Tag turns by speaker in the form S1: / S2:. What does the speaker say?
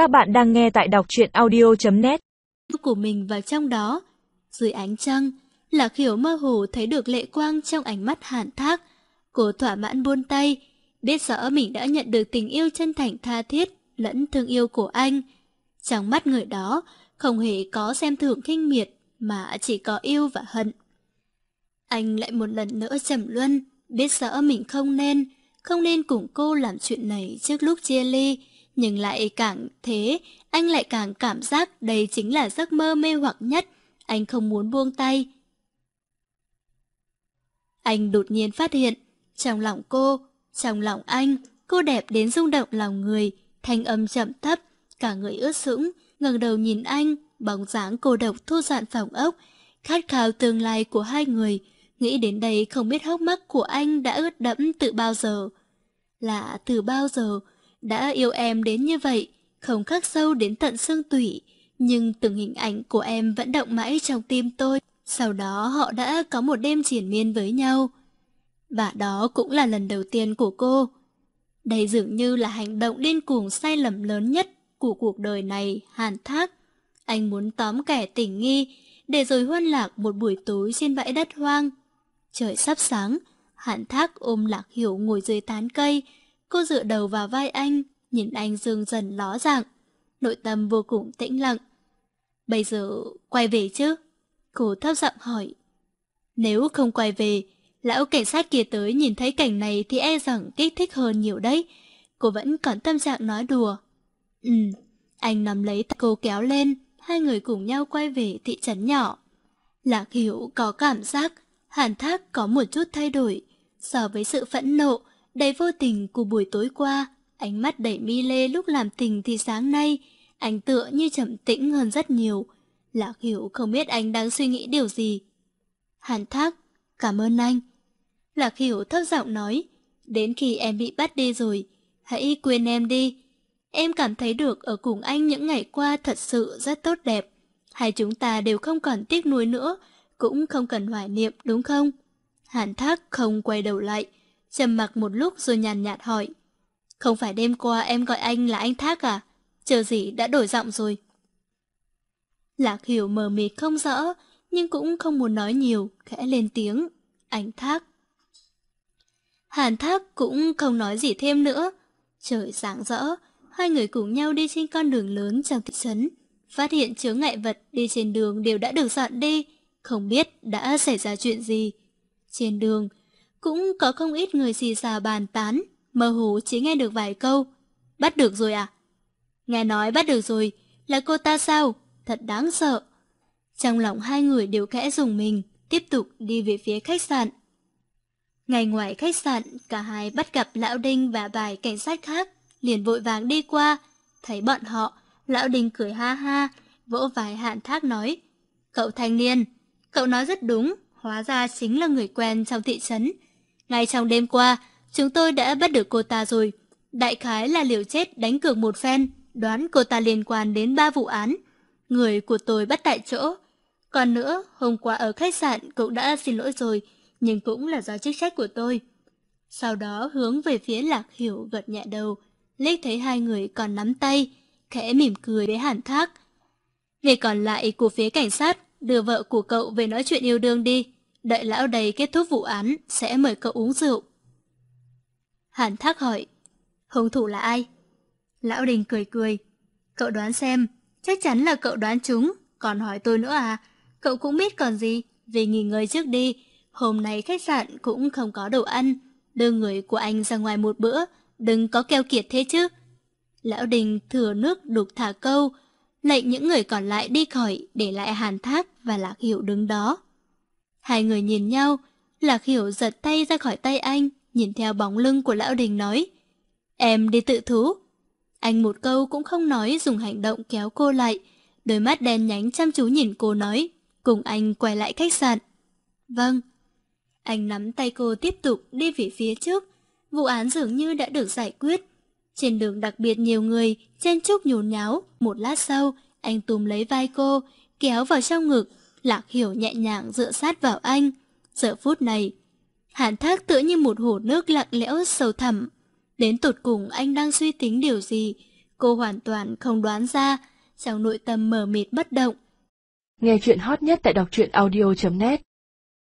S1: Các bạn đang nghe tại đọc truyện audio.net
S2: của mình vào trong đó. Dưới ánh trăng, Lạc Hiểu mơ hồ thấy được lệ quang trong ánh mắt hàn thác. Cô thỏa mãn buôn tay, biết rõ mình đã nhận được tình yêu chân thành tha thiết lẫn thương yêu của anh. Trong mắt người đó, không hề có xem thường khinh miệt, mà chỉ có yêu và hận. Anh lại một lần nữa trầm luân, biết rõ mình không nên, không nên cùng cô làm chuyện này trước lúc chia ly, nhưng lại càng thế, anh lại càng cảm giác đây chính là giấc mơ mê hoặc nhất, anh không muốn buông tay. Anh đột nhiên phát hiện, trong lòng cô, trong lòng anh, cô đẹp đến rung động lòng người, thanh âm chậm thấp, cả người ướt sũng, ngẩng đầu nhìn anh, bóng dáng cô độc thu dọn phòng ốc, khát khao tương lai của hai người, nghĩ đến đây không biết hốc mắt của anh đã ướt đẫm từ bao giờ. Là từ bao giờ, đã yêu em đến như vậy, không khắc sâu đến tận xương tủy, nhưng từng hình ảnh của em vẫn động mãi trong tim tôi. Sau đó họ đã có một đêm triển miên với nhau. Và đó cũng là lần đầu tiên của cô. Đây dường như là hành động điên cuồng sai lầm lớn nhất của cuộc đời này, Hàn Thác. Anh muốn tóm kẻ tình nghi, để rồi huân lạc một buổi tối trên bãi đất hoang. Trời sắp sáng, Hàn Thác ôm Lạc Hiểu ngồi dưới tán cây, Cô dựa đầu vào vai anh, nhìn anh dương dần ló dạng. Nội tâm vô cùng tĩnh lặng. Bây giờ quay về chứ? Cô thấp giọng hỏi. Nếu không quay về, lão cảnh sát kia tới nhìn thấy cảnh này thì e rằng kích thích hơn nhiều đấy. Cô vẫn còn tâm trạng nói đùa. Ừ, anh nắm lấy tay cô kéo lên, hai người cùng nhau quay về thị trấn nhỏ. Lạc Hiểu có cảm giác Hàn Thác có một chút thay đổi so với sự phẫn nộ đầy vô tình của buổi tối qua, ánh mắt đẩy mi lê lúc làm tình thì sáng nay, anh tựa như trầm tĩnh hơn rất nhiều. Lạc hiểu không biết anh đang suy nghĩ điều gì. Hàn thác, cảm ơn anh. Lạc hiểu thấp giọng nói, đến khi em bị bắt đi rồi, hãy quên em đi. Em cảm thấy được ở cùng anh những ngày qua thật sự rất tốt đẹp. Hai chúng ta đều không còn tiếc nuối nữa, cũng không cần hoài niệm đúng không? Hàn thác không quay đầu lại, trầm mặc một lúc rồi nhàn nhạt hỏi. Không phải đêm qua em gọi anh là anh Thác à? Chờ gì đã đổi giọng rồi. Lạc hiểu mờ mịt không rõ, nhưng cũng không muốn nói nhiều, khẽ lên tiếng. Anh Thác. Hàn Thác cũng không nói gì thêm nữa. Trời sáng rõ, hai người cùng nhau đi trên con đường lớn trong thị trấn. Phát hiện chứa ngại vật đi trên đường đều đã được dọn đi, không biết đã xảy ra chuyện gì. Trên đường, cũng có không ít người xì xà bàn tán, mơ hồ chỉ nghe được vài câu. Bắt được rồi à? Nghe nói bắt được rồi, là cô ta sao? Thật đáng sợ. Trong lòng hai người đều khẽ dùng mình, tiếp tục đi về phía khách sạn. Ngày ngoài khách sạn, cả hai bắt gặp Lão Đinh và vài cảnh sát khác, liền vội vàng đi qua. Thấy bọn họ, Lão Đinh cười ha ha, vỗ vài hạn thác nói. Cậu thanh niên, cậu nói rất đúng, hóa ra chính là người quen trong thị trấn. Ngay trong đêm qua, chúng tôi đã bắt được cô ta rồi. Đại khái là liều chết đánh cược một phen, đoán cô ta liên quan đến ba vụ án. Người của tôi bắt tại chỗ. Còn nữa, hôm qua ở khách sạn cũng đã xin lỗi rồi, nhưng cũng là do chức trách của tôi. Sau đó hướng về phía Lạc Hiểu gật nhẹ đầu, liếc thấy hai người còn nắm tay, khẽ mỉm cười với Hàn Thác. về còn lại của phía cảnh sát, đưa vợ của cậu về nói chuyện yêu đương đi. Đợi lão đầy kết thúc vụ án, sẽ mời cậu uống rượu. Hàn thác hỏi, hung thủ là ai? Lão đình cười cười, cậu đoán xem, chắc chắn là cậu đoán chúng, còn hỏi tôi nữa à? Cậu cũng biết còn gì, về nghỉ ngơi trước đi, hôm nay khách sạn cũng không có đồ ăn, đưa người của anh ra ngoài một bữa, đừng có keo kiệt thế chứ. Lão đình thừa nước đục thả câu, lệnh những người còn lại đi khỏi để lại hàn thác và lạc hiệu đứng đó. Hai người nhìn nhau, Lạc Hiểu giật tay ra khỏi tay anh, nhìn theo bóng lưng của Lão Đình nói. Em đi tự thú. Anh một câu cũng không nói dùng hành động kéo cô lại, đôi mắt đen nhánh chăm chú nhìn cô nói, cùng anh quay lại khách sạn. Vâng. Anh nắm tay cô tiếp tục đi về phía trước, vụ án dường như đã được giải quyết. Trên đường đặc biệt nhiều người, chen chúc nhốn nháo, một lát sau, anh túm lấy vai cô, kéo vào trong ngực, Lạc Hiểu nhẹ nhàng dựa sát vào anh. Giờ phút này, hàn thác tựa như một hồ nước lặng lẽo sâu thẳm. Đến tột cùng anh đang suy tính điều gì, Cô hoàn toàn không đoán ra, trong nội tâm mờ mịt bất động.
S1: Nghe chuyện hot nhất tại đọc truyện audio.net